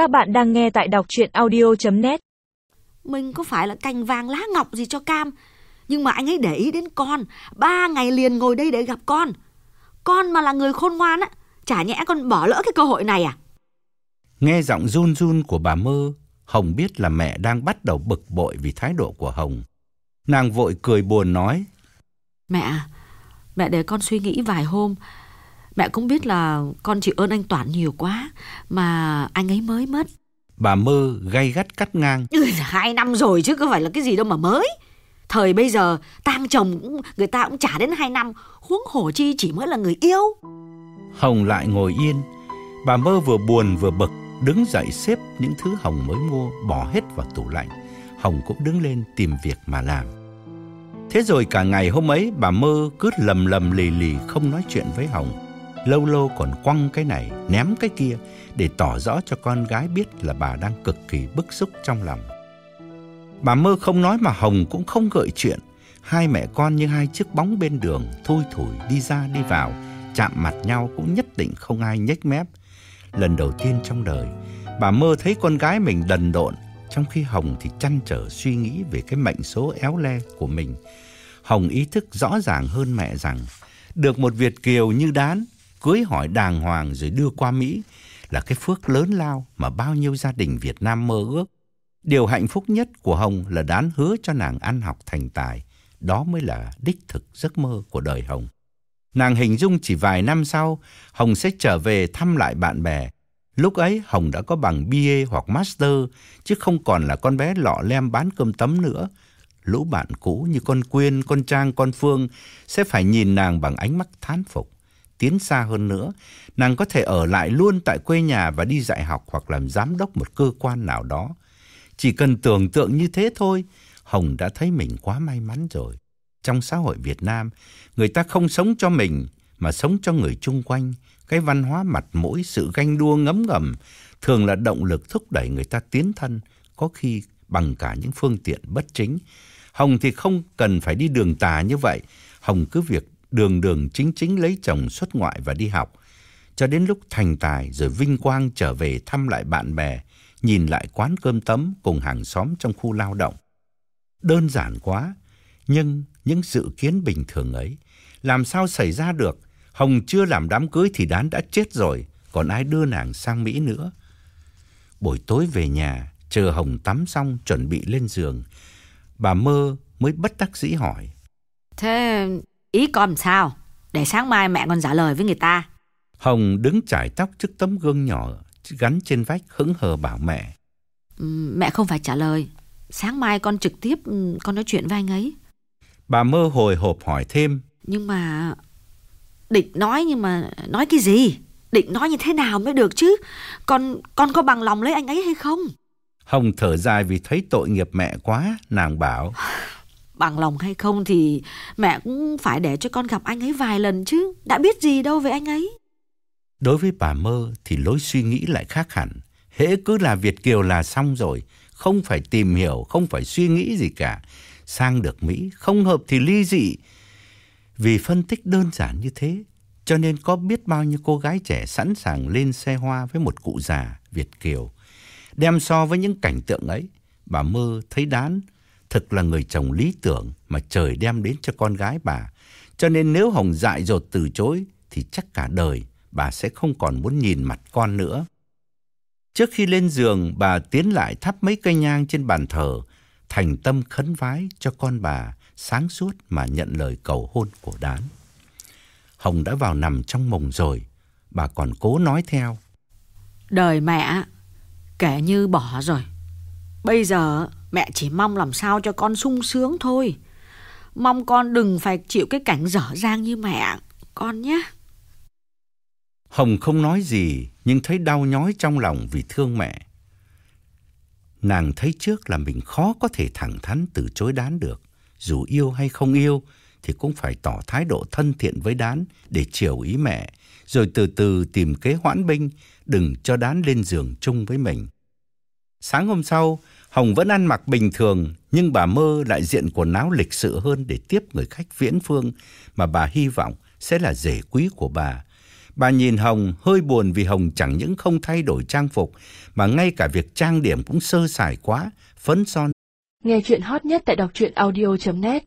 Các bạn đang nghe tại đọc chuyện audio.net Mình có phải là cành vàng lá ngọc gì cho Cam? Nhưng mà anh ấy để ý đến con. Ba ngày liền ngồi đây để gặp con. Con mà là người khôn ngoan á Chả nhẽ con bỏ lỡ cái cơ hội này à? Nghe giọng run run của bà Mơ, Hồng biết là mẹ đang bắt đầu bực bội vì thái độ của Hồng. Nàng vội cười buồn nói, Mẹ Mẹ để con suy nghĩ vài hôm Mẹ cũng biết là con chịu ơn anh Toản nhiều quá Mà anh ấy mới mất bà Mơ gay gắt cắt ngang. ừ, Hai năm rồi chứ có phải là cái gì đâu mà mới Thời bây giờ tang chồng cũng, người ta cũng trả đến hai năm Huống hổ chi chỉ mới là người yêu Hồng lại ngồi yên. Bà Mơ vừa buồn vừa bực, đứng dậy xếp những thứ Hồng mới mua bỏ hết vào tủ lạnh. Hồng cũng đứng lên tìm việc mà làm. Thế rồi cả ngày hôm ấy bà Mơ cứ lầm lầm lì lì không nói chuyện với Hồng. Lâu lâu còn quăng cái này, ném cái kia để tỏ rõ cho con gái biết là bà đang cực kỳ bức xúc trong lòng. Bà Mơ không nói mà Hồng cũng không gợi chuyện. Hai mẹ con như hai chiếc bóng bên đường, thui thủi đi ra đi vào, chạm mặt nhau cũng nhất định không ai nhếch mép. Lần đầu tiên trong đời, bà Mơ thấy con gái mình đần độn, trong khi Hồng thì chăn trở suy nghĩ về cái mệnh số éo le của mình. Hồng ý thức rõ ràng hơn mẹ rằng, được một Việt Kiều như đán, cưới hỏi đàng hoàng rồi đưa qua Mỹ là cái phước lớn lao mà bao nhiêu gia đình Việt Nam mơ ước. Điều hạnh phúc nhất của Hồng là đán hứa cho nàng ăn học thành tài. Đó mới là đích thực giấc mơ của đời Hồng. Nàng hình dung chỉ vài năm sau, Hồng sẽ trở về thăm lại bạn bè. Lúc ấy Hồng đã có bằng BA hoặc Master, chứ không còn là con bé lọ lem bán cơm tấm nữa. Lũ bạn cũ như con Quyên, con Trang, con Phương sẽ phải nhìn nàng bằng ánh mắt thán phục. Tiến xa hơn nữa, nàng có thể ở lại luôn tại quê nhà và đi dạy học hoặc làm giám đốc một cơ quan nào đó. Chỉ cần tưởng tượng như thế thôi, Hồng đã thấy mình quá may mắn rồi. Trong xã hội Việt Nam, người ta không sống cho mình mà sống cho người chung quanh. Cái văn hóa mặt mũi, sự ganh đua ngấm ngầm thường là động lực thúc đẩy người ta tiến thân, có khi bằng cả những phương tiện bất chính. Hồng thì không cần phải đi đường tà như vậy. Hồng cứ việc đường đường chính chính lấy chồng xuất ngoại và đi học. Cho đến lúc thành tài rồi vinh quang trở về thăm lại bạn bè, nhìn lại quán cơm tấm cùng hàng xóm trong khu lao động. Đơn giản quá, nhưng những dự kiến bình thường ấy, làm sao xảy ra được? Hồng chưa làm đám cưới thì đán đã chết rồi, còn ai đưa nàng sang Mỹ nữa? Buổi tối về nhà, chờ Hồng tắm xong chuẩn bị lên giường, bà mơ mới bất đắc dĩ hỏi. Thế ý con sao? Để sáng mai mẹ con trả lời với người ta Hồng đứng chải tóc trước tấm gương nhỏ gắn trên vách hững hờ bảo mẹ. ừ, Mẹ không phải trả lời Sáng mai con trực tiếp ừ, con nói chuyện với anh ấy Bà mơ hồi hộp hỏi thêm. Nhưng mà Định nói nhưng mà nói cái gì? Định nói như thế nào mới được chứ? Con con có bằng lòng lấy anh ấy hay không? Hồng thở dài vì thấy tội nghiệp mẹ quá, nàng bảo. Bằng lòng hay không thì mẹ cũng phải để cho con gặp anh ấy vài lần chứ. Đã biết gì đâu về anh ấy. Đối với bà mơ thì lối suy nghĩ lại khác hẳn. Hễ cứ là Việt Kiều là xong rồi, không phải tìm hiểu, không phải suy nghĩ gì cả. Sang được Mỹ, không hợp thì ly dị. Vì phân tích đơn giản như thế, cho nên có biết bao nhiêu cô gái trẻ sẵn sàng lên xe hoa với một cụ già Việt Kiều. Đem so với những cảnh tượng ấy, bà mơ thấy đán thực là người chồng lý tưởng mà trời đem đến cho con gái bà. Cho nên nếu Hồng dại dột từ chối thì chắc cả đời bà sẽ không còn muốn nhìn mặt con nữa. Trước khi lên giường, bà tiến lại thắp mấy cây nhang trên bàn thờ, thành tâm khấn vái cho con bà sáng suốt mà nhận lời cầu hôn của đán. Hồng đã vào nằm trong mồng rồi, bà còn cố nói theo. Đời mẹ kể như bỏ rồi. Bây giờ mẹ chỉ mong làm sao cho con sung sướng thôi. Mong con đừng phải chịu cái cảnh dở dang như mẹ, con nhé. Hồng không nói gì nhưng thấy đau nhói trong lòng vì thương mẹ. Nàng thấy trước là mình khó có thể thẳng thắn từ chối đán được. Dù yêu hay không yêu thì cũng phải tỏ thái độ thân thiện với đán để chiều ý mẹ. Rồi từ từ tìm kế hoãn binh, đừng cho đán lên giường chung với mình. Sáng hôm sau, Hồng vẫn ăn mặc bình thường, nhưng bà mơ lại diện quần áo lịch sự hơn để tiếp người khách viễn phương mà bà hy vọng sẽ là rể quý của bà. Bà nhìn Hồng hơi buồn vì Hồng chẳng những không thay đổi trang phục, mà ngay cả việc trang điểm cũng sơ sài quá, phấn son. Nghe chuyện hot nhất tại đọc truyện audio.net